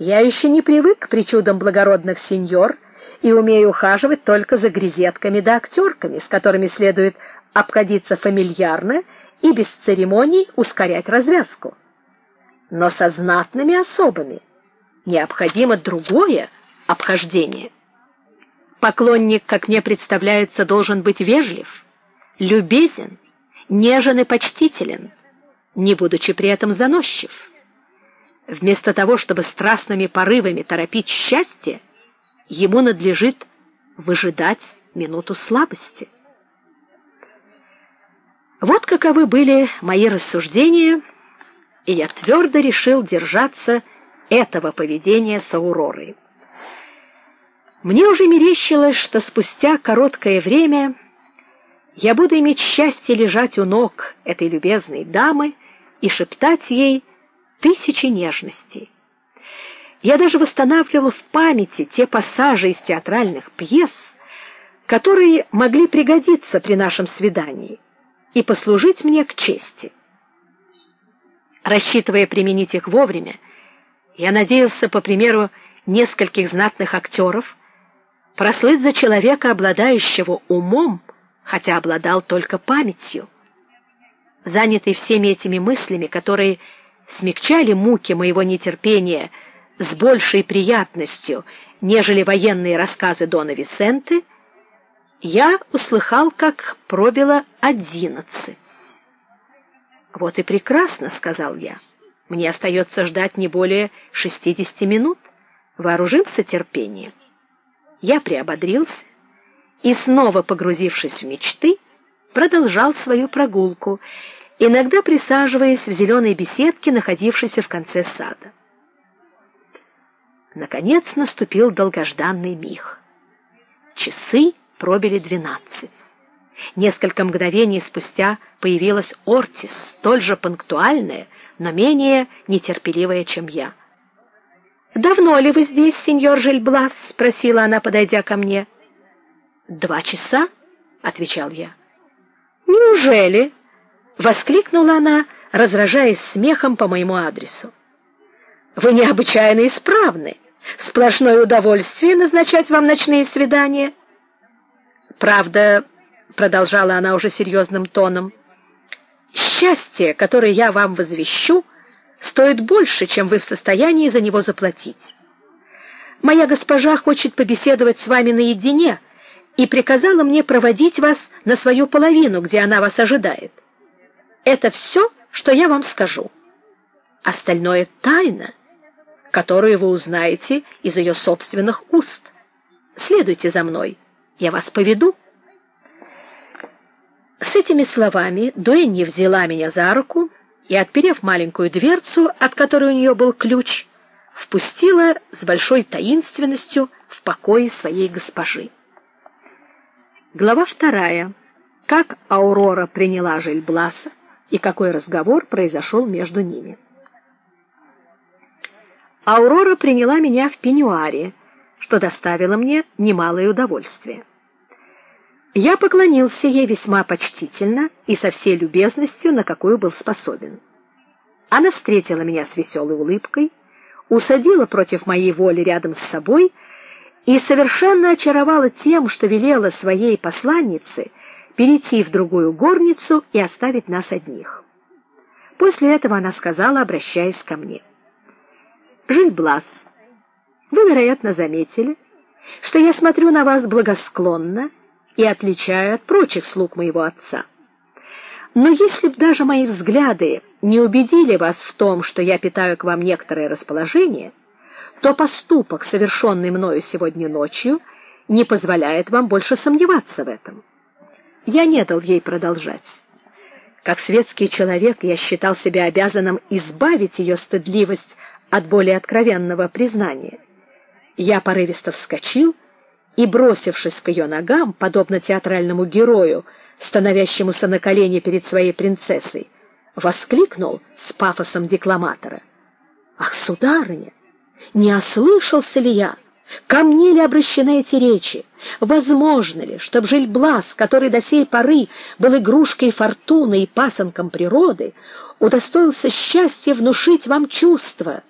Я еще не привык к причудам благородных сеньор и умею ухаживать только за грезетками да актерками, с которыми следует обходиться фамильярно и без церемоний ускорять развязку. Но со знатными особами необходимо другое обхождение. Поклонник, как мне представляется, должен быть вежлив, любезен, нежен и почтителен, не будучи при этом заносчив. Вместо того, чтобы страстными порывами торопить счастье, ему надлежит выжидать минуту слабости. Вот каковы были мои рассуждения, и я твердо решил держаться этого поведения с Ауророй. Мне уже мерещилось, что спустя короткое время я буду иметь счастье лежать у ног этой любезной дамы и шептать ей тысячи нежностей. Я даже восстанавливал в памяти те пассажи из театральных пьес, которые могли пригодиться при нашем свидании и послужить мне к чести. Рассчитывая применить их вовремя, я надеялся, по примеру нескольких знатных актеров, прослыть за человека, обладающего умом, хотя обладал только памятью. Занятый всеми этими мыслями, которые смягчали муки моего нетерпения с большей приятностью, нежели военные рассказы Дона Висенты, я услыхал, как пробило одиннадцать. Вот и прекрасно, сказал я. Мне остается ждать не более шестидесяти минут. Вооружимся терпением. Я приободрился и снова погрузившись в мечты, продолжал свою прогулку иногда присаживаясь в зеленой беседке, находившейся в конце сада. Наконец наступил долгожданный миг. Часы пробили двенадцать. Несколько мгновений спустя появилась Ортис, столь же пунктуальная, но менее нетерпеливая, чем я. Давно ли вы здесь, сеньор Жельблас? спросила она, подойдя ко мне. Два часа, отвечал я. Неужели? Воскликнула она, разражаясь смехом по моему адресу. Вы необычайно исправны. Сплошное удовольствие назначать вам ночные свидания. Правда, продолжала она уже серьезным тоном. Счастье, которое я вам возвещу, стоит больше, чем вы в состоянии за него заплатить. Моя госпожа хочет побеседовать с вами наедине и приказала мне проводить вас на свою половину, где она вас ожидает. Это все, что я вам скажу. Остальное тайна, которую вы узнаете из ее собственных уст. Следуйте за мной, я вас поведу. С этими словами Дуэнни взяла меня за руку и, отперев маленькую дверцу, от которой у нее был ключ, впустила с большой таинственностью в покои своей госпожи. Глава вторая. Как Аурора приняла Жильбласа и какой разговор произошел между ними. Аурора приняла меня в пеньюаре, что доставило мне немалое удовольствие. Я поклонился ей весьма почтительно и со всей любезностью, на какую был способен. Она встретила меня с веселой улыбкой, усадила против моей воли рядом с собой и совершенно очаровала тем, что велела своей посланнице перейти в другую горницу и оставить нас одних. После этого она сказала, обращаясь ко мне: "Жильблас, вы, вероятно, заметили, что я смотрю на вас благосклонно и отличаю от прочих слуг моего отца. Но если б даже мои взгляды не убедили вас в том, что я питаю к вам некоторое расположение, то поступок, совершенный мною сегодня ночью, не позволяет вам больше сомневаться в этом. Я не дал ей продолжать. Как светский человек, я считал себя обязанным избавить ее стыдливость от более откровенного признания. Я порывисто вскочил и, бросившись к ее ногам, подобно театральному герою, становящемуся на колени перед своей принцессой, воскликнул с пафосом декламатора: "Ах, сударыня, не ослышался ли я?" Ко мне ли обращены эти речи? Возможно ли, чтобы Жильблас, который до сей поры был игрушкой фортуны и пасынком природы, удостоился счастья внушить вам чувства,